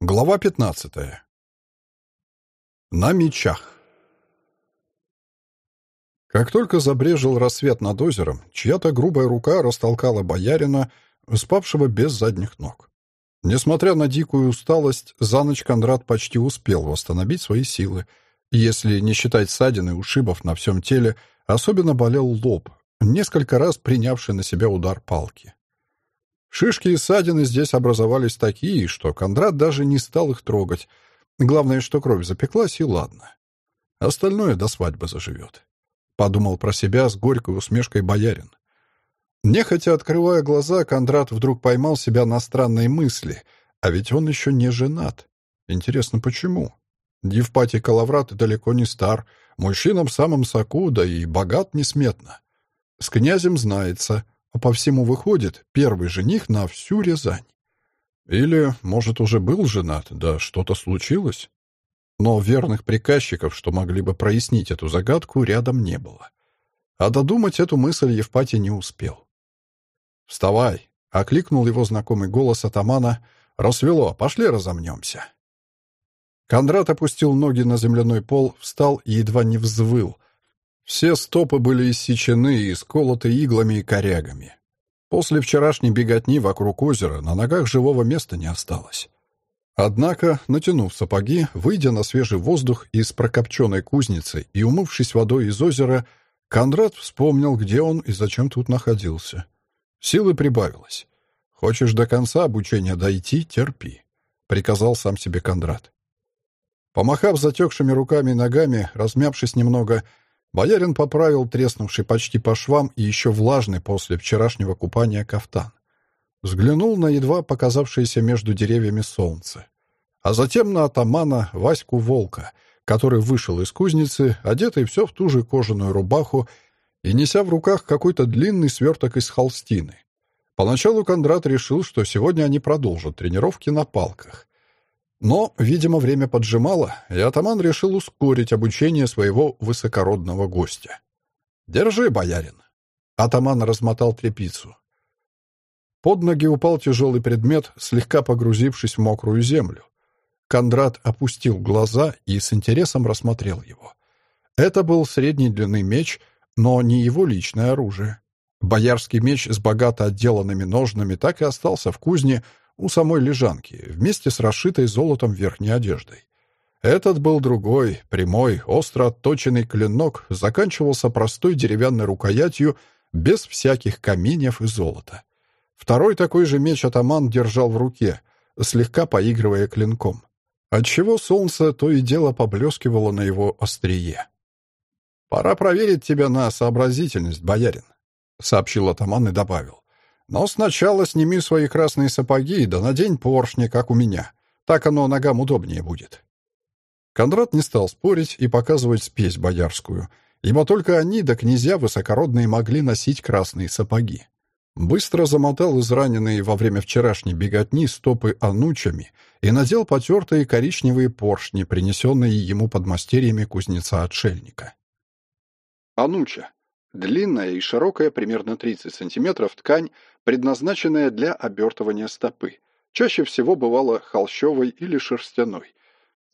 Глава 15. На мечах. Как только забрежил рассвет над озером, чья-то грубая рука растолкала боярина, спавшего без задних ног. Несмотря на дикую усталость, за ночь Кондрат почти успел восстановить свои силы. Если не считать ссадин и ушибов на всем теле, особенно болел лоб, несколько раз принявший на себя удар палки. Шишки и ссадины здесь образовались такие, что Кондрат даже не стал их трогать. Главное, что кровь запеклась, и ладно. Остальное до свадьбы заживет. Подумал про себя с горькой усмешкой боярин. Нехотя открывая глаза, Кондрат вдруг поймал себя на странной мысли. А ведь он еще не женат. Интересно, почему? Евпатий Калаврат далеко не стар, мужчина в самом соку, да и богат несметно. С князем знается — а по всему выходит, первый жених на всю Рязань. Или, может, уже был женат, да что-то случилось? Но верных приказчиков, что могли бы прояснить эту загадку, рядом не было. А додумать эту мысль Евпатий не успел. «Вставай!» — окликнул его знакомый голос атамана. «Рассвело, пошли разомнемся!» Кондрат опустил ноги на земляной пол, встал и едва не взвыл, все стопы были иссечены и сколоты иглами и корягами. После вчерашней беготни вокруг озера на ногах живого места не осталось. Однако, натянув сапоги, выйдя на свежий воздух из прокопченной кузницы и умывшись водой из озера, Кондрат вспомнил, где он и зачем тут находился. Силы прибавилось. «Хочешь до конца обучения дойти — терпи», — приказал сам себе Кондрат. Помахав затекшими руками и ногами, размявшись немного, — Боярин поправил треснувший почти по швам и еще влажный после вчерашнего купания кафтан. Взглянул на едва показавшееся между деревьями солнце. А затем на атамана Ваську Волка, который вышел из кузницы, одетый все в ту же кожаную рубаху и неся в руках какой-то длинный сверток из холстины. Поначалу Кондрат решил, что сегодня они продолжат тренировки на палках. Но, видимо, время поджимало, и атаман решил ускорить обучение своего высокородного гостя. «Держи, боярин!» Атаман размотал тряпицу. Под ноги упал тяжелый предмет, слегка погрузившись в мокрую землю. Кондрат опустил глаза и с интересом рассмотрел его. Это был средней длины меч, но не его личное оружие. Боярский меч с богато отделанными ножнами так и остался в кузне, у самой лежанки, вместе с расшитой золотом верхней одеждой. Этот был другой, прямой, остро отточенный клинок, заканчивался простой деревянной рукоятью, без всяких каменьев и золота. Второй такой же меч атаман держал в руке, слегка поигрывая клинком, отчего солнце то и дело поблескивало на его острие. «Пора проверить тебя на сообразительность, боярин», — сообщил атаман и добавил. Но сначала сними свои красные сапоги да надень поршни, как у меня. Так оно ногам удобнее будет». Кондрат не стал спорить и показывать спесь боярскую, ибо только они да князья высокородные могли носить красные сапоги. Быстро замотал израненные во время вчерашней беготни стопы анучами и надел потертые коричневые поршни, принесенные ему подмастерьями кузнеца-отшельника. Ануча Длинная и широкая, примерно 30 см, ткань, предназначенная для обертывания стопы. Чаще всего бывала холщовой или шерстяной.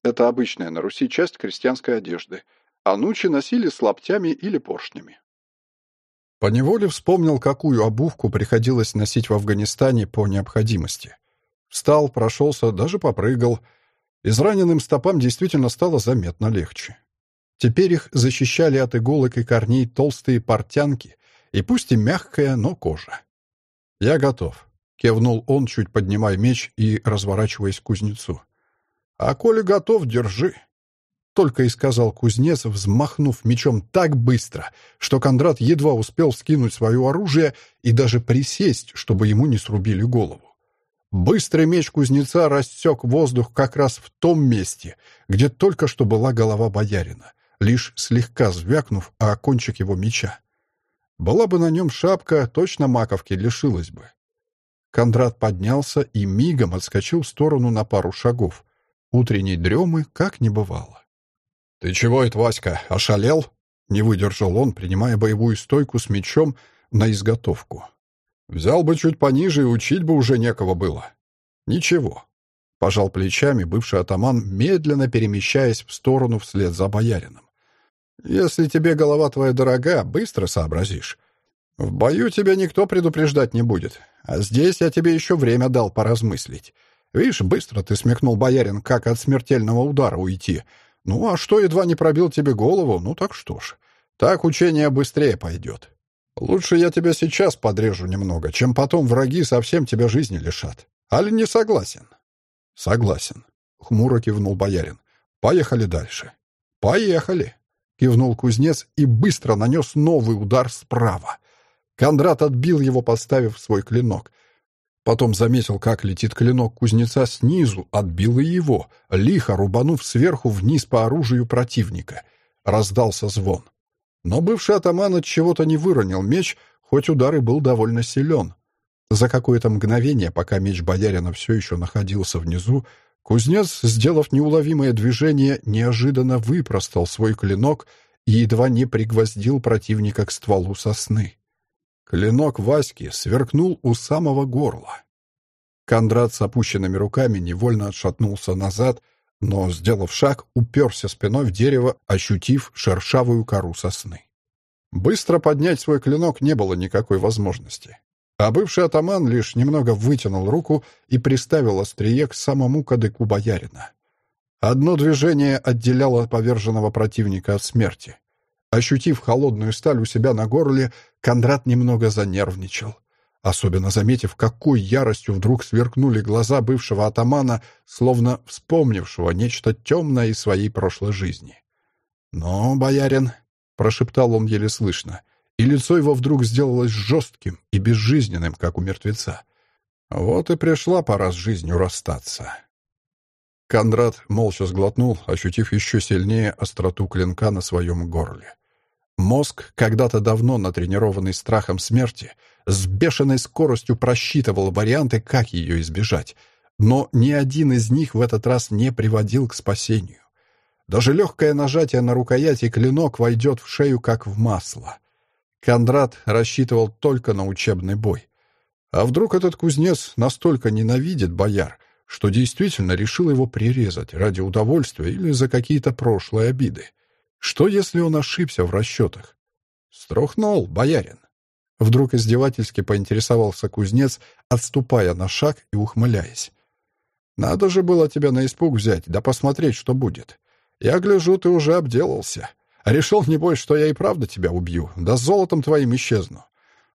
Это обычная на Руси часть крестьянской одежды. Анучи носили с лаптями или поршнями. Поневоле вспомнил, какую обувку приходилось носить в Афганистане по необходимости. Встал, прошелся, даже попрыгал. Израненным стопам действительно стало заметно легче. Теперь их защищали от иголок и корней толстые портянки, и пусть и мягкая, но кожа. «Я готов», — кивнул он, чуть поднимая меч и разворачиваясь к кузнецу. «А коли готов, держи», — только и сказал кузнец, взмахнув мечом так быстро, что Кондрат едва успел скинуть свое оружие и даже присесть, чтобы ему не срубили голову. Быстрый меч кузнеца рассек воздух как раз в том месте, где только что была голова боярина лишь слегка звякнув о кончик его меча. Была бы на нем шапка, точно маковки лишилась бы. Кондрат поднялся и мигом отскочил в сторону на пару шагов. Утренней дремы как не бывало. «Ты чего это, Васька, ошалел?» Не выдержал он, принимая боевую стойку с мечом на изготовку. «Взял бы чуть пониже, и учить бы уже некого было». «Ничего», — пожал плечами бывший атаман, медленно перемещаясь в сторону вслед за боярином. «Если тебе голова твоя дорога, быстро сообразишь. В бою тебя никто предупреждать не будет, а здесь я тебе еще время дал поразмыслить. Видишь, быстро ты смехнул, боярин, как от смертельного удара уйти. Ну, а что едва не пробил тебе голову, ну так что ж. Так учение быстрее пойдет. Лучше я тебя сейчас подрежу немного, чем потом враги совсем тебя жизни лишат. Али не согласен? Согласен. Хмуро кивнул боярин. Поехали дальше. Поехали. Кивнул кузнец и быстро нанес новый удар справа. Кондрат отбил его, поставив свой клинок. Потом заметил, как летит клинок кузнеца снизу, отбил и его, лихо рубанув сверху вниз по оружию противника. Раздался звон. Но бывший атаман от чего-то не выронил меч, хоть удар и был довольно силен. За какое-то мгновение, пока меч боярина все еще находился внизу, кузнец, сделав неуловимое движение, неожиданно выпростал свой клинок и едва не пригвоздил противника к стволу сосны. Клинок Васьки сверкнул у самого горла. Кондрат с опущенными руками невольно отшатнулся назад, но, сделав шаг, уперся спиной в дерево, ощутив шершавую кору сосны. Быстро поднять свой клинок не было никакой возможности. А бывший атаман лишь немного вытянул руку и приставил острие к самому кадыку боярина. Одно движение отделяло поверженного противника от смерти. Ощутив холодную сталь у себя на горле, Кондрат немного занервничал. Особенно заметив, какой яростью вдруг сверкнули глаза бывшего атамана, словно вспомнившего нечто темное из своей прошлой жизни. «Но, боярин», — прошептал он еле слышно, и лицо его вдруг сделалось жестким и безжизненным, как у мертвеца. «Вот и пришла пора с жизнью расстаться». Кондрат молча сглотнул, ощутив еще сильнее остроту клинка на своем горле. Мозг, когда-то давно натренированный страхом смерти, с бешеной скоростью просчитывал варианты, как ее избежать, но ни один из них в этот раз не приводил к спасению. Даже легкое нажатие на рукоять и клинок войдет в шею, как в масло. Кондрат рассчитывал только на учебный бой. А вдруг этот кузнец настолько ненавидит бояр, что действительно решил его прирезать ради удовольствия или за какие-то прошлые обиды? Что, если он ошибся в расчетах? Струхнул, боярин. Вдруг издевательски поинтересовался кузнец, отступая на шаг и ухмыляясь. «Надо же было тебя на испуг взять, да посмотреть, что будет. Я гляжу, ты уже обделался. Решил, небось, что я и правда тебя убью, да с золотом твоим исчезну.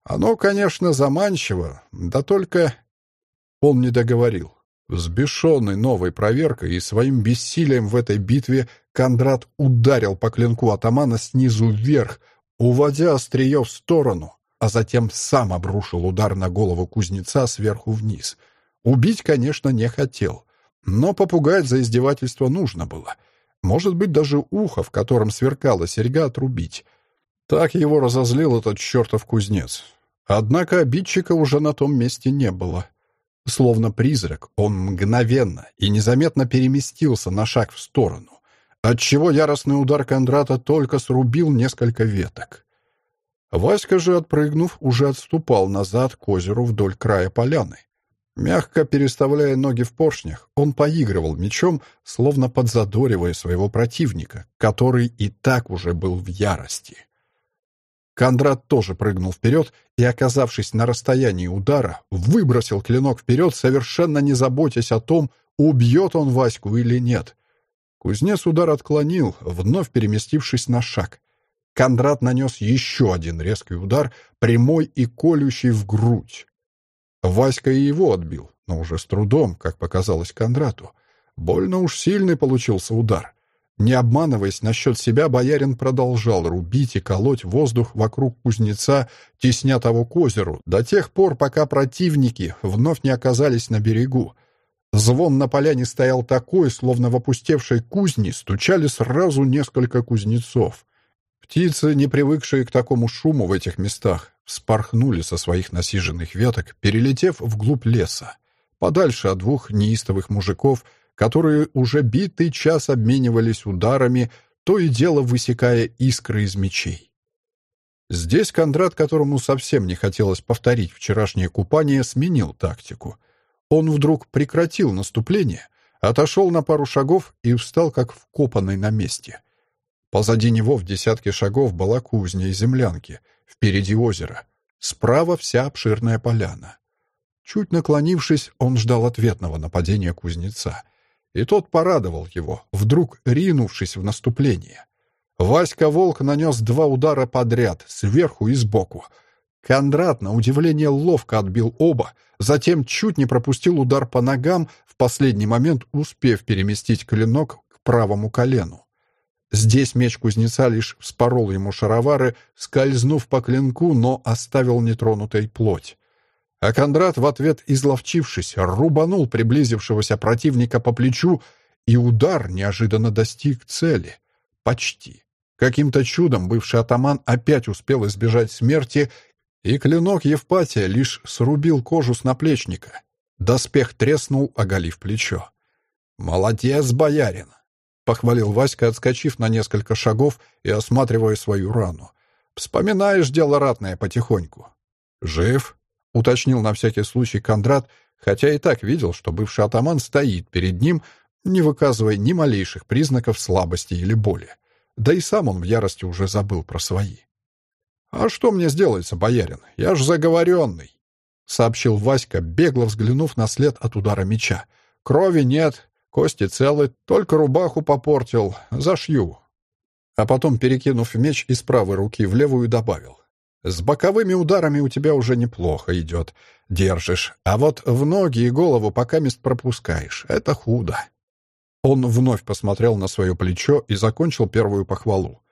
Оно, конечно, заманчиво, да только...» Он не договорил. Взбешенный новой проверкой и своим бессилием в этой битве Кондрат ударил по клинку атамана снизу вверх, уводя острие в сторону, а затем сам обрушил удар на голову кузнеца сверху вниз. Убить, конечно, не хотел, но попугать за издевательство нужно было. Может быть, даже ухо, в котором сверкала серьга, отрубить. Так его разозлил этот чертов кузнец. Однако обидчика уже на том месте не было. Словно призрак, он мгновенно и незаметно переместился на шаг в сторону, отчего яростный удар Кондрата только срубил несколько веток. Васька же, отпрыгнув, уже отступал назад к озеру вдоль края поляны. Мягко переставляя ноги в поршнях, он поигрывал мечом, словно подзадоривая своего противника, который и так уже был в ярости. Кондрат тоже прыгнул вперед и, оказавшись на расстоянии удара, выбросил клинок вперед, совершенно не заботясь о том, убьет он Ваську или нет. Кузнец удар отклонил, вновь переместившись на шаг. Кондрат нанес еще один резкий удар, прямой и колющий в грудь. Васька и его отбил, но уже с трудом, как показалось Кондрату. Больно уж сильный получился удар. Не обманываясь насчет себя, боярин продолжал рубить и колоть воздух вокруг кузнеца, тесня того к озеру, до тех пор, пока противники вновь не оказались на берегу. Звон на поляне стоял такой, словно в опустевшей кузне стучали сразу несколько кузнецов. Птицы, не привыкшие к такому шуму в этих местах, вспорхнули со своих насиженных веток, перелетев вглубь леса, подальше от двух неистовых мужиков — которые уже битый час обменивались ударами, то и дело высекая искры из мечей. Здесь Кондрат, которому совсем не хотелось повторить вчерашнее купание, сменил тактику. Он вдруг прекратил наступление, отошел на пару шагов и встал как вкопанный на месте. Позади него в десятке шагов была кузня и землянки, впереди озеро, справа вся обширная поляна. Чуть наклонившись, он ждал ответного нападения кузнеца. И тот порадовал его, вдруг ринувшись в наступление. Васька Волк нанес два удара подряд, сверху и сбоку. Кондрат, на удивление, ловко отбил оба, затем чуть не пропустил удар по ногам, в последний момент успев переместить клинок к правому колену. Здесь меч кузнеца лишь вспорол ему шаровары, скользнув по клинку, но оставил нетронутой плоть. А Кондрат, в ответ изловчившись, рубанул приблизившегося противника по плечу, и удар неожиданно достиг цели. Почти. Каким-то чудом бывший атаман опять успел избежать смерти, и клинок Евпатия лишь срубил кожу с наплечника. Доспех треснул, оголив плечо. «Молодец, боярин!» — похвалил Васька, отскочив на несколько шагов и осматривая свою рану. «Вспоминаешь дело ратное потихоньку». «Жив?» — уточнил на всякий случай Кондрат, хотя и так видел, что бывший атаман стоит перед ним, не выказывая ни малейших признаков слабости или боли. Да и сам он в ярости уже забыл про свои. «А что мне сделается, боярин? Я ж заговоренный!» — сообщил Васька, бегло взглянув на след от удара меча. «Крови нет, кости целы, только рубаху попортил. Зашью». А потом, перекинув меч из правой руки в левую, добавил. С боковыми ударами у тебя уже неплохо идет. Держишь. А вот в ноги и голову пока мест пропускаешь. Это худо. Он вновь посмотрел на свое плечо и закончил первую похвалу.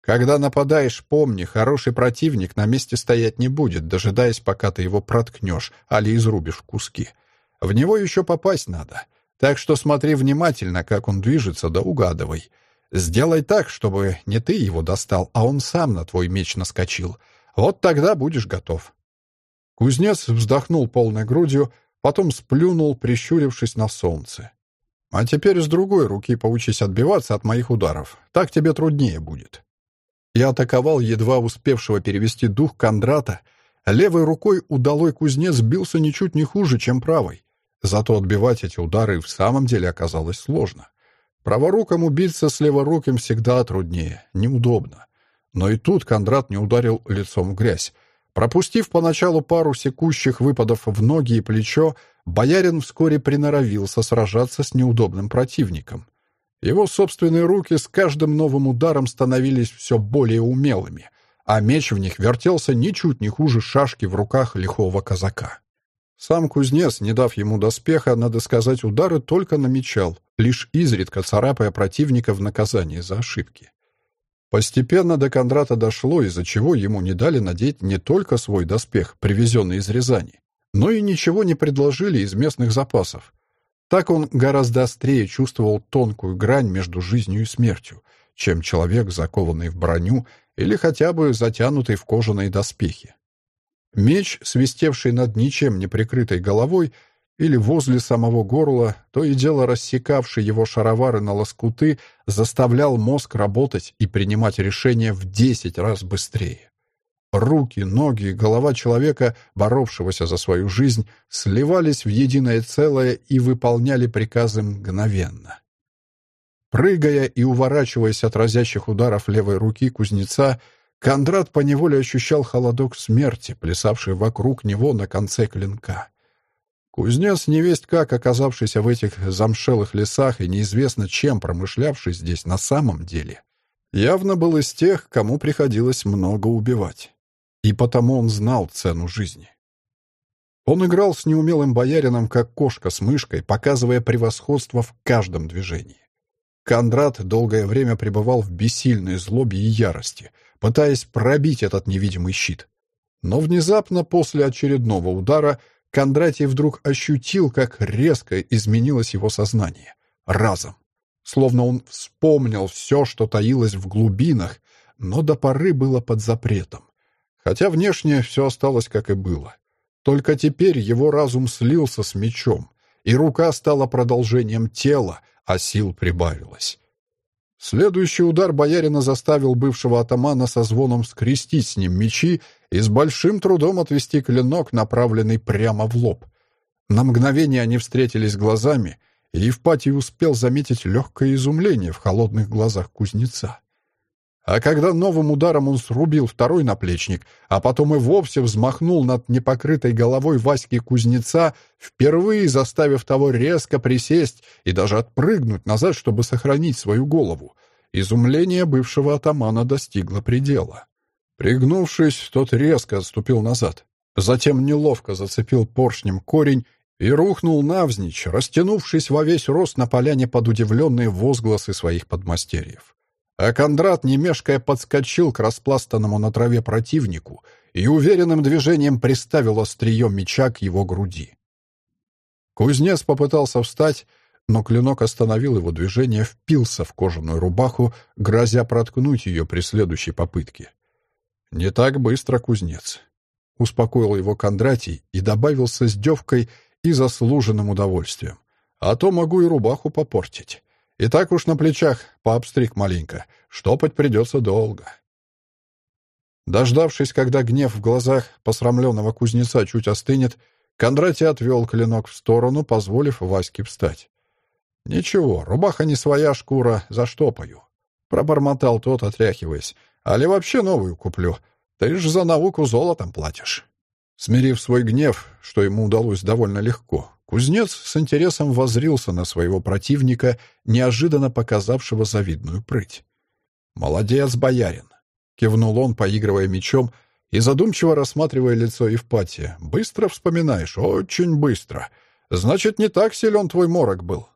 Когда нападаешь, помни, хороший противник на месте стоять не будет, дожидаясь, пока ты его проткнешь, али изрубишь куски. В него еще попасть надо. Так что смотри внимательно, как он движется, да угадывай. Сделай так, чтобы не ты его достал, а он сам на твой меч наскочил — вот тогда будешь готов». Кузнец вздохнул полной грудью, потом сплюнул, прищурившись на солнце. «А теперь с другой руки поучись отбиваться от моих ударов. Так тебе труднее будет». Я атаковал едва успевшего перевести дух Кондрата. Левой рукой удалой кузнец бился ничуть не хуже, чем правой. Зато отбивать эти удары в самом деле оказалось сложно. Праворукому биться с леворуким всегда труднее, неудобно. Но и тут Кондрат не ударил лицом в грязь. Пропустив поначалу пару секущих выпадов в ноги и плечо, боярин вскоре приноровился сражаться с неудобным противником. Его собственные руки с каждым новым ударом становились все более умелыми, а меч в них вертелся ничуть не хуже шашки в руках лихого казака. Сам кузнец, не дав ему доспеха, надо сказать, удары только намечал, лишь изредка царапая противника в наказании за ошибки. Постепенно до Кондрата дошло, из-за чего ему не дали надеть не только свой доспех, привезенный из Рязани, но и ничего не предложили из местных запасов. Так он гораздо острее чувствовал тонкую грань между жизнью и смертью, чем человек, закованный в броню или хотя бы затянутый в кожаные доспехи. Меч, свистевший над ничем не прикрытой головой, или возле самого горла, то и дело рассекавший его шаровары на лоскуты, заставлял мозг работать и принимать решения в десять раз быстрее. Руки, ноги голова человека, боровшегося за свою жизнь, сливались в единое целое и выполняли приказы мгновенно. Прыгая и уворачиваясь от разящих ударов левой руки кузнеца, Кондрат поневоле ощущал холодок смерти, плясавший вокруг него на конце клинка. Кузнец, невесть как оказавшийся в этих замшелых лесах и неизвестно чем промышлявший здесь на самом деле, явно был из тех, кому приходилось много убивать. И потому он знал цену жизни. Он играл с неумелым боярином, как кошка с мышкой, показывая превосходство в каждом движении. Кондрат долгое время пребывал в бессильной злобе и ярости, пытаясь пробить этот невидимый щит. Но внезапно, после очередного удара, Кондратий вдруг ощутил, как резко изменилось его сознание. Разом. Словно он вспомнил все, что таилось в глубинах, но до поры было под запретом. Хотя внешне все осталось как и было. Только теперь его разум слился с мечом, и рука стала продолжением тела, а сил прибавилось. Следующий удар боярина заставил бывшего атамана со звоном скрестить с ним мечи и с большим трудом отвести клинок, направленный прямо в лоб. На мгновение они встретились глазами, и Евпатий успел заметить легкое изумление в холодных глазах кузнеца. А когда новым ударом он срубил второй наплечник, а потом и вовсе взмахнул над непокрытой головой Васьки кузнеца, впервые заставив того резко присесть и даже отпрыгнуть назад, чтобы сохранить свою голову, изумление бывшего атамана достигло предела. Пригнувшись, тот резко отступил назад. Затем неловко зацепил поршнем корень и рухнул навзничь, растянувшись во весь рост на поляне под удивленные возгласы своих подмастерьев. А Кондрат, не мешкая, подскочил к распластанному на траве противнику и уверенным движением приставил острие меча к его груди. Кузнец попытался встать, но клинок остановил его движение, впился в кожаную рубаху, грозя проткнуть ее при следующей попытке. «Не так быстро, кузнец», — успокоил его Кондратий и добавил с издевкой и заслуженным удовольствием. «А то могу и рубаху попортить. И так уж на плечах пообстриг маленько. Штопать придется долго. Дождавшись, когда гнев в глазах посрамленного кузнеца чуть остынет, Кондратий отвел клинок в сторону, позволив Ваське встать. «Ничего, рубаха не своя шкура, заштопаю», — пробормотал тот, отряхиваясь. «Али вообще новую куплю. Ты ж за науку золотом платишь». Смирив свой гнев, что ему удалось довольно легко, Кузнец с интересом воззрился на своего противника, неожиданно показавшего завидную прыть. «Молодец, боярин!» — кивнул он, поигрывая мечом и задумчиво рассматривая лицо Евпатия. «Быстро вспоминаешь, очень быстро. Значит, не так силен твой морок был».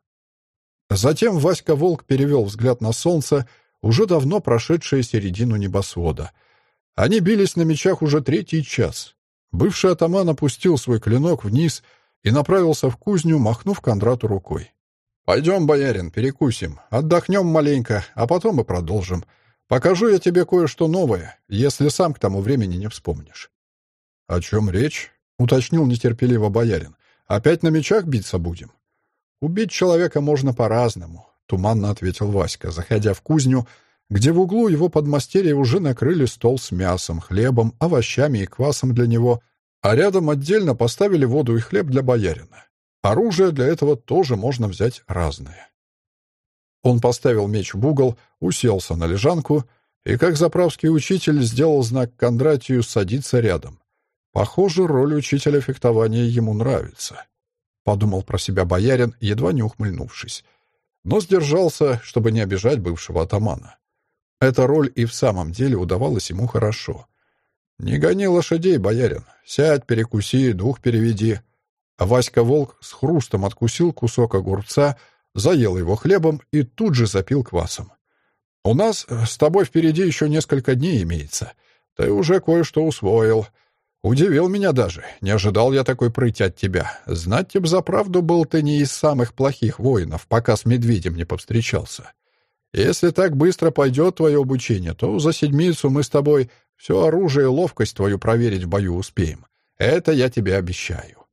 Затем Васька Волк перевел взгляд на солнце, уже давно прошедшее середину небосвода. Они бились на мечах уже третий час. Бывший атаман опустил свой клинок вниз — и направился в кузню, махнув Кондрату рукой. «Пойдем, боярин, перекусим, отдохнем маленько, а потом и продолжим. Покажу я тебе кое-что новое, если сам к тому времени не вспомнишь». «О чем речь?» — уточнил нетерпеливо боярин. «Опять на мечах биться будем?» «Убить человека можно по-разному», — туманно ответил Васька, заходя в кузню, где в углу его подмастерья уже накрыли стол с мясом, хлебом, овощами и квасом для него — а рядом отдельно поставили воду и хлеб для боярина. Оружие для этого тоже можно взять разное. Он поставил меч в угол, уселся на лежанку и, как заправский учитель, сделал знак Кондратию садиться рядом. Похоже, роль учителя фехтования ему нравится. Подумал про себя боярин, едва не ухмыльнувшись. Но сдержался, чтобы не обижать бывшего атамана. Эта роль и в самом деле удавалась ему хорошо. «Не гони лошадей, боярин. Сядь, перекуси, дух переведи». А Васька Волк с хрустом откусил кусок огурца, заел его хлебом и тут же запил квасом. «У нас с тобой впереди еще несколько дней имеется. Ты уже кое-что усвоил. Удивил меня даже. Не ожидал я такой прыти от тебя. Знать тебе за правду был ты не из самых плохих воинов, пока с медведем не повстречался. Если так быстро пойдет твое обучение, то за седмицу мы с тобой все оружие и ловкость твою проверить в бою успеем. Это я тебе обещаю».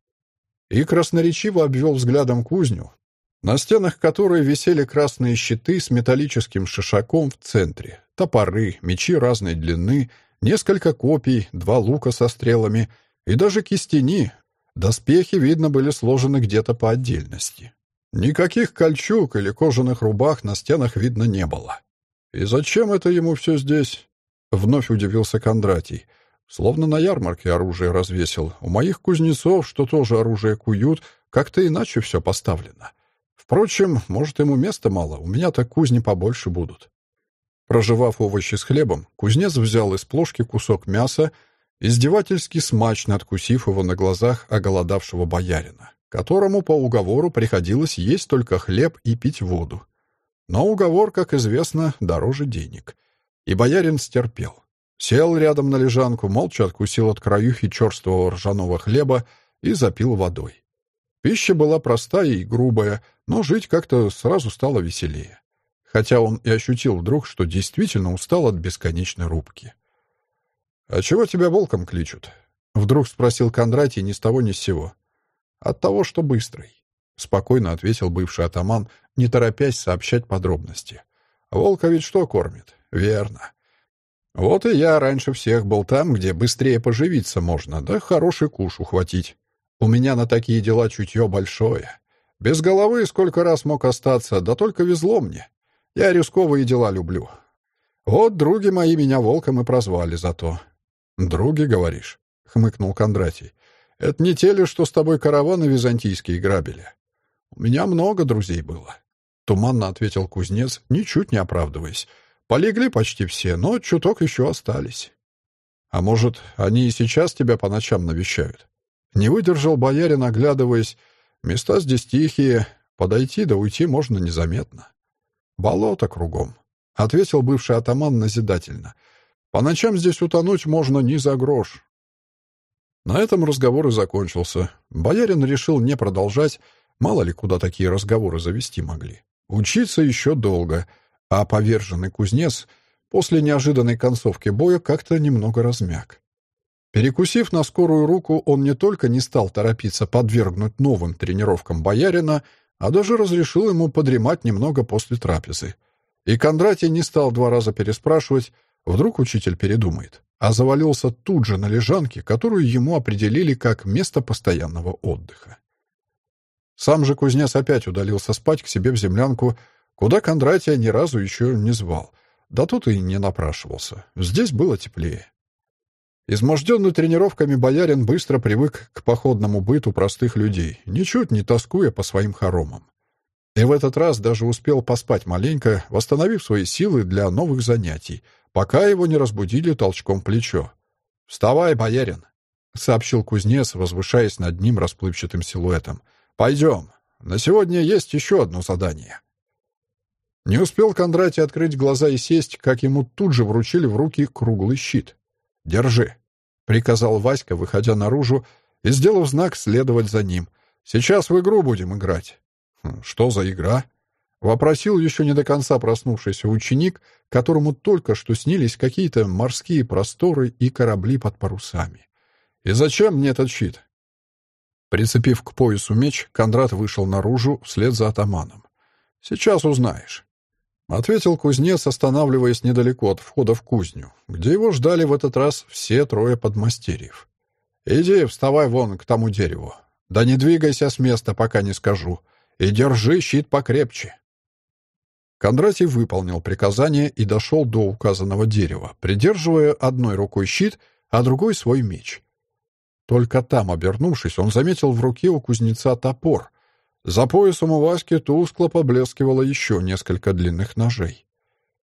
И красноречиво обвел взглядом кузню, на стенах которой висели красные щиты с металлическим шишаком в центре, топоры, мечи разной длины, несколько копий, два лука со стрелами и даже кистени. Доспехи, видно, были сложены где-то по отдельности. Никаких кольчуг или кожаных рубах на стенах видно не было. И зачем это ему все здесь? Вновь удивился Кондратий. Словно на ярмарке оружие развесил. У моих кузнецов, что тоже оружие куют, как-то иначе все поставлено. Впрочем, может, ему места мало, у меня-то кузни побольше будут. Проживав овощи с хлебом, кузнец взял из плошки кусок мяса, издевательски смачно откусив его на глазах оголодавшего боярина, которому по уговору приходилось есть только хлеб и пить воду. Но уговор, как известно, дороже денег. И боярин стерпел. Сел рядом на лежанку, молча откусил от краюхи черствого ржаного хлеба и запил водой. Пища была простая и грубая, но жить как-то сразу стало веселее. Хотя он и ощутил вдруг, что действительно устал от бесконечной рубки. «А чего тебя волком кличут?» — вдруг спросил Кондратий ни с того ни с сего. «От того, что быстрый». — спокойно ответил бывший атаман, не торопясь сообщать подробности. «Волка ведь что кормит? Верно. Вот и я раньше всех был там, где быстрее поживиться можно, да хороший куш ухватить. У меня на такие дела чутье большое. Без головы сколько раз мог остаться, да только везло мне. Я рисковые дела люблю. Вот други мои меня волком и прозвали за то. «Други, говоришь?» — хмыкнул Кондратий. «Это не те ли, что с тобой караваны византийские грабили?» «У меня много друзей было», — туманно ответил кузнец, ничуть не оправдываясь. «Полегли почти все, но чуток еще остались». «А может, они и сейчас тебя по ночам навещают?» Не выдержал боярин, оглядываясь. «Места здесь тихие, подойти да уйти можно незаметно». «Болото кругом», — ответил бывший атаман назидательно. «По ночам здесь утонуть можно ни за грош». На этом разговор и закончился. Боярин решил не продолжать, мало ли куда такие разговоры завести могли. Учиться еще долго, а поверженный кузнец после неожиданной концовки боя как-то немного размяк. Перекусив на скорую руку, он не только не стал торопиться подвергнуть новым тренировкам боярина, а даже разрешил ему подремать немного после трапезы. И Кондратий не стал два раза переспрашивать, вдруг учитель передумает, а завалился тут же на лежанке, которую ему определили как место постоянного отдыха. Сам же кузнец опять удалился спать к себе в землянку, куда Кондратия ни разу еще не звал, да тут и не напрашивался. Здесь было теплее. Изможденный тренировками боярин быстро привык к походному быту простых людей, ничуть не тоскуя по своим хоромам. И в этот раз даже успел поспать маленько, восстановив свои силы для новых занятий, пока его не разбудили толчком плечо. «Вставай, боярин!» — сообщил кузнец, возвышаясь над ним расплывчатым силуэтом. «Пойдем. На сегодня есть еще одно задание». Не успел Кондратий открыть глаза и сесть, как ему тут же вручили в руки круглый щит. «Держи», — приказал Васька, выходя наружу и, сделав знак, следовать за ним. «Сейчас в игру будем играть». «Хм, «Что за игра?» — вопросил еще не до конца проснувшийся ученик, которому только что снились какие-то морские просторы и корабли под парусами. «И зачем мне этот щит?» Прицепив к поясу меч, Кондрат вышел наружу вслед за атаманом. «Сейчас узнаешь». — ответил кузнец, останавливаясь недалеко от входа в кузню, где его ждали в этот раз все трое подмастерьев. «Иди, вставай вон к тому дереву. Да не двигайся с места, пока не скажу. И держи щит покрепче». Кондратий выполнил приказание и дошел до указанного дерева, придерживая одной рукой щит, а другой свой меч. Только там, обернувшись, он заметил в руке у кузнеца топор, за поясом у Васьки тускло поблескивало еще несколько длинных ножей.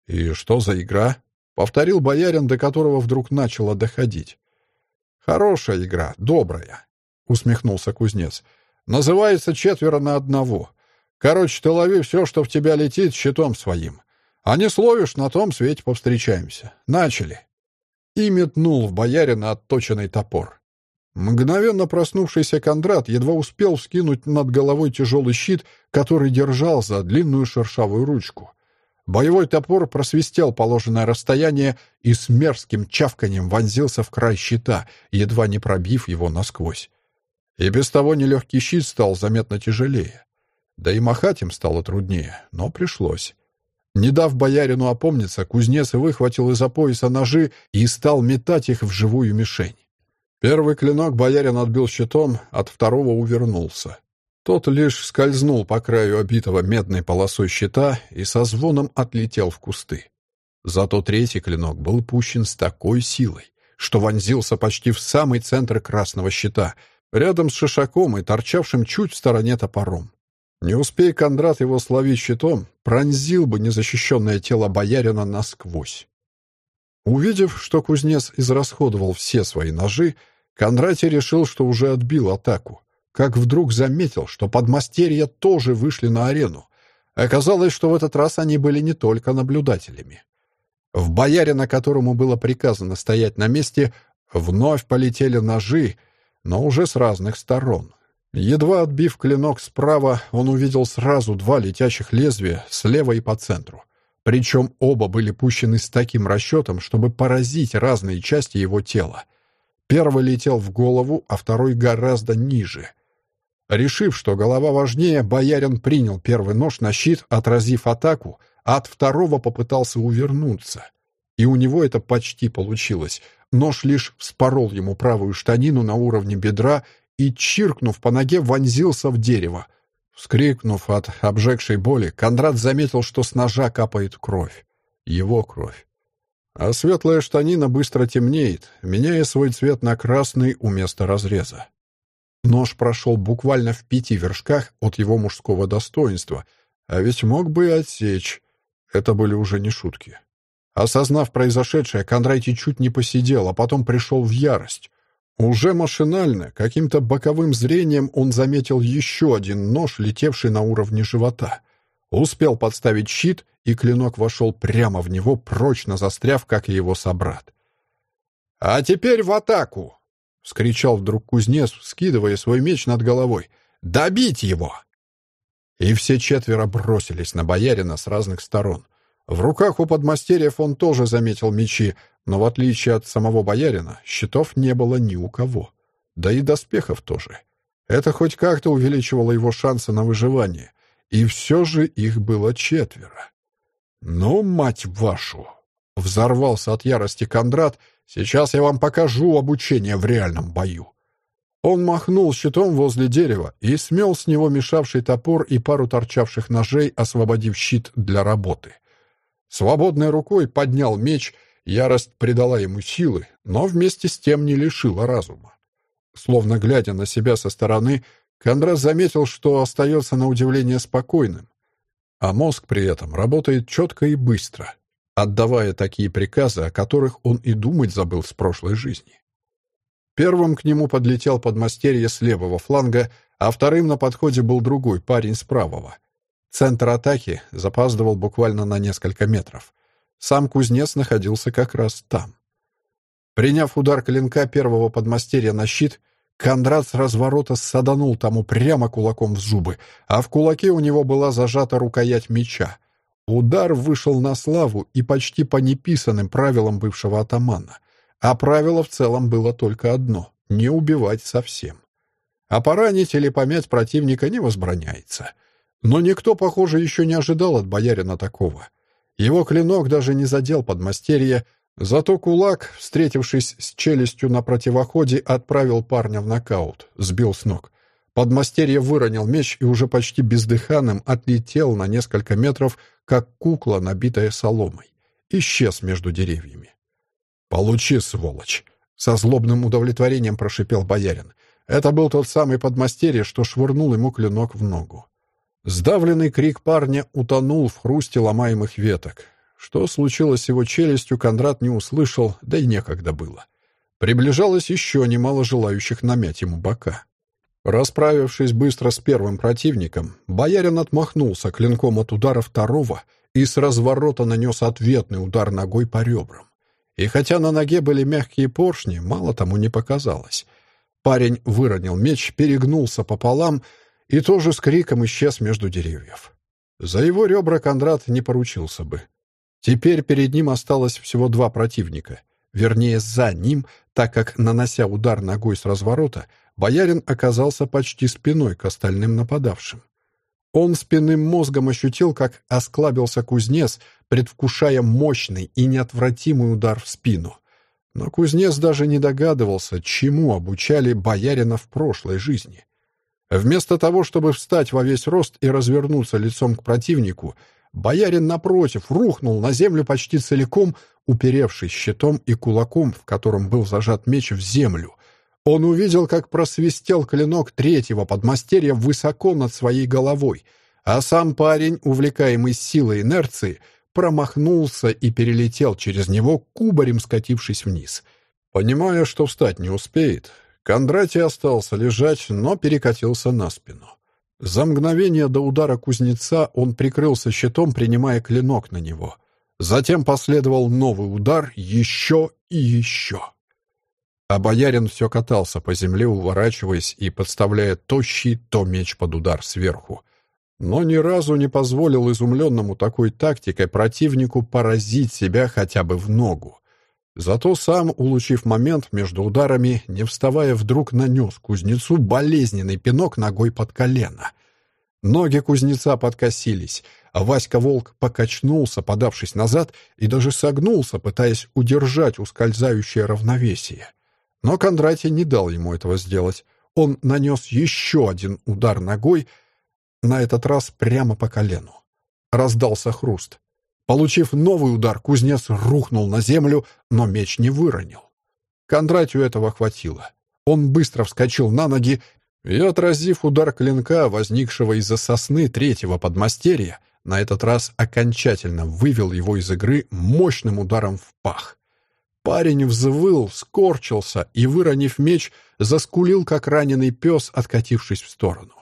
«И что за игра?» — повторил боярин, до которого вдруг начало доходить. «Хорошая игра, добрая», — усмехнулся кузнец. «Называется четверо на одного. Короче, ты лови все, что в тебя летит, щитом своим. А не словишь, на том свете повстречаемся. Начали!» И метнул в боярина отточенный топор. Мгновенно проснувшийся Кондрат едва успел вскинуть над головой тяжелый щит, который держал за длинную шершавую ручку. Боевой топор просвистел положенное расстояние и с мерзким чавканием вонзился в край щита, едва не пробив его насквозь. И без того нелегкий щит стал заметно тяжелее. Да и махать им стало труднее, но пришлось. Не дав боярину опомниться, кузнец выхватил из-за пояса ножи и стал метать их в живую мишень. Первый клинок боярин отбил щитом, от второго увернулся. Тот лишь скользнул по краю обитого медной полосой щита и со звоном отлетел в кусты. Зато третий клинок был пущен с такой силой, что вонзился почти в самый центр красного щита, рядом с шишаком и торчавшим чуть в стороне топором. Не успей Кондрат его словить щитом, пронзил бы незащищенное тело боярина насквозь. Увидев, что кузнец израсходовал все свои ножи, Кондратий решил, что уже отбил атаку, как вдруг заметил, что подмастерья тоже вышли на арену. Оказалось, что в этот раз они были не только наблюдателями. В боярина, которому было приказано стоять на месте, вновь полетели ножи, но уже с разных сторон. Едва отбив клинок справа, он увидел сразу два летящих лезвия слева и по центру. Причем оба были пущены с таким расчетом, чтобы поразить разные части его тела — Первый летел в голову, а второй гораздо ниже. Решив, что голова важнее, боярин принял первый нож на щит, отразив атаку, а от второго попытался увернуться. И у него это почти получилось. Нож лишь вспорол ему правую штанину на уровне бедра и, чиркнув по ноге, вонзился в дерево. Вскрикнув от обжегшей боли, Кондрат заметил, что с ножа капает кровь. Его кровь. А светлая штанина быстро темнеет, меняя свой цвет на красный у места разреза. Нож прошел буквально в пяти вершках от его мужского достоинства, а ведь мог бы и отсечь. Это были уже не шутки. Осознав произошедшее, Кондрати чуть не посидел, а потом пришел в ярость. Уже машинально, каким-то боковым зрением он заметил еще один нож, летевший на уровне живота. Успел подставить щит, и клинок вошел прямо в него, прочно застряв, как и его собрат. «А теперь в атаку!» — вскричал вдруг кузнец, вскидывая свой меч над головой. «Добить его!» И все четверо бросились на боярина с разных сторон. В руках у подмастерьев он тоже заметил мечи, но в отличие от самого боярина, щитов не было ни у кого. Да и доспехов тоже. Это хоть как-то увеличивало его шансы на выживание. И все же их было четверо. «Ну, мать вашу!» — взорвался от ярости Кондрат — Сейчас я вам покажу обучение в реальном бою». Он махнул щитом возле дерева и смел с него мешавший топор и пару торчавших ножей, освободив щит для работы. Свободной рукой поднял меч, ярость придала ему силы, но вместе с тем не лишила разума. Словно глядя на себя со стороны, Кондрат заметил, что остается на удивление спокойным, а мозг при этом работает четко и быстро, отдавая такие приказы, о которых он и думать забыл с прошлой жизни. Первым к нему подлетел подмастерье с левого фланга, а вторым на подходе был другой парень с правого. Центр атаки запаздывал буквально на несколько метров. Сам кузнец находился как раз там. Приняв удар клинка первого подмастерья на щит, Кондрат с разворота саданул тому прямо кулаком в зубы, а в кулаке у него была зажата рукоять меча. Удар вышел на славу и почти по неписанным правилам бывшего атамана. А правило в целом было только одно — не убивать совсем. А поранить или помять противника не возбраняется. Но никто, похоже, еще не ожидал от боярина такого. Его клинок даже не задел подмастерье, зато кулак, встретившись с челюстью на противоходе, отправил парня в нокаут, сбил с ног. Подмастерье выронил меч и уже почти бездыханным отлетел на несколько метров, как кукла, набитая соломой. Исчез между деревьями. «Получи, сволочь!» — со злобным удовлетворением прошипел боярин. Это был тот самый подмастерье, что швырнул ему клинок в ногу. Сдавленный крик парня утонул в хрусте ломаемых веток. Что случилось с его челюстью, Кондрат не услышал, да и некогда было. Приближалось еще немало желающих намять ему бока. Расправившись быстро с первым противником, боярин отмахнулся клинком от удара второго и с разворота нанес ответный удар ногой по ребрам. И хотя на ноге были мягкие поршни, мало тому не показалось. Парень выронил меч, перегнулся пополам и тоже с криком исчез между деревьев. За его ребра Кондрат не поручился бы. Теперь перед ним осталось всего два противника. Вернее, за ним, так как, нанося удар ногой с разворота, боярин оказался почти спиной к остальным нападавшим. Он спинным мозгом ощутил, как осклабился кузнец, предвкушая мощный и неотвратимый удар в спину. Но кузнец даже не догадывался, чему обучали боярина в прошлой жизни. Вместо того, чтобы встать во весь рост и развернуться лицом к противнику, боярин, напротив, рухнул на землю почти целиком, уперевшись щитом и кулаком, в котором был зажат меч, в землю, он увидел, как просвистел клинок третьего подмастерья высоко над своей головой, а сам парень, увлекаемый силой инерции, промахнулся и перелетел через него, кубарем скатившись вниз. Понимая, что встать не успеет, Кондратий остался лежать, но перекатился на спину. За мгновение до удара кузнеца он прикрылся щитом, принимая клинок на него. Затем последовал новый удар, еще и еще. А боярин все катался по земле, уворачиваясь и подставляя то щит, то меч под удар сверху. Но ни разу не позволил изумленному такой тактикой противнику поразить себя хотя бы в ногу. Зато сам, улучив момент между ударами, не вставая, вдруг нанес кузнецу болезненный пинок ногой под колено. Ноги кузнеца подкосились, а Васька-волк покачнулся, подавшись назад, и даже согнулся, пытаясь удержать ускользающее равновесие. Но Кондратий не дал ему этого сделать. Он нанес еще один удар ногой, на этот раз прямо по колену. Раздался хруст. Получив новый удар, кузнец рухнул на землю, но меч не выронил. Кондратию этого хватило. Он быстро вскочил на ноги и, отразив удар клинка, возникшего из-за сосны третьего подмастерья, на этот раз окончательно вывел его из игры мощным ударом в пах. Парень взвыл, скорчился и, выронив меч, заскулил, как раненый пес, откатившись в сторону.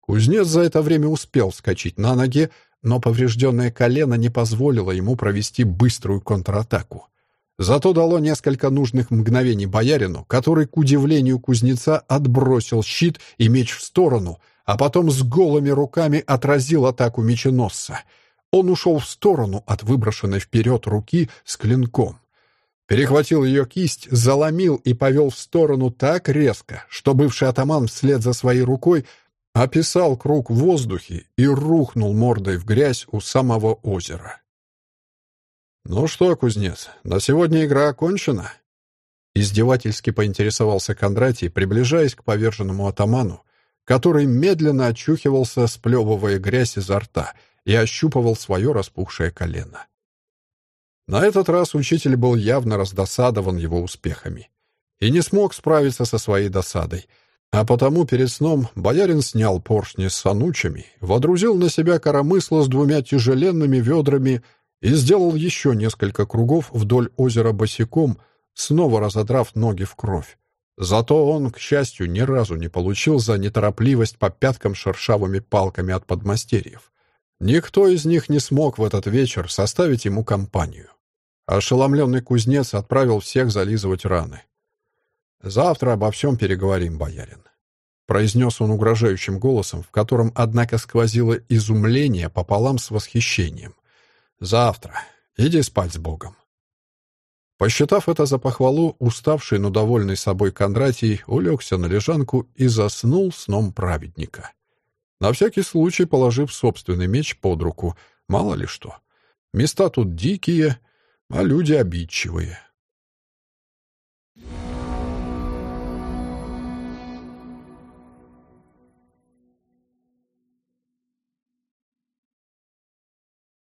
Кузнец за это время успел вскочить на ноги, но поврежденное колено не позволило ему провести быструю контратаку. Зато дало несколько нужных мгновений боярину, который, к удивлению кузнеца, отбросил щит и меч в сторону, а потом с голыми руками отразил атаку меченосца. Он ушел в сторону от выброшенной вперед руки с клинком. Перехватил ее кисть, заломил и повел в сторону так резко, что бывший атаман вслед за своей рукой описал круг в воздухе и рухнул мордой в грязь у самого озера. «Ну что, кузнец, на сегодня игра окончена?» Издевательски поинтересовался Кондратий, приближаясь к поверженному атаману, который медленно очухивался, сплевывая грязь изо рта, и ощупывал свое распухшее колено. На этот раз учитель был явно раздосадован его успехами и не смог справиться со своей досадой — а потому перед сном боярин снял поршни с санучами, водрузил на себя коромысло с двумя тяжеленными ведрами и сделал еще несколько кругов вдоль озера босиком, снова разодрав ноги в кровь. Зато он, к счастью, ни разу не получил за неторопливость по пяткам шершавыми палками от подмастерьев. Никто из них не смог в этот вечер составить ему компанию. Ошеломленный кузнец отправил всех зализывать раны. «Завтра обо всем переговорим, боярин», — произнес он угрожающим голосом, в котором, однако, сквозило изумление пополам с восхищением. «Завтра. Иди спать с Богом». Посчитав это за похвалу, уставший, но довольный собой Кондратий улегся на лежанку и заснул сном праведника. На всякий случай положив собственный меч под руку, мало ли что. Места тут дикие, а люди обидчивые.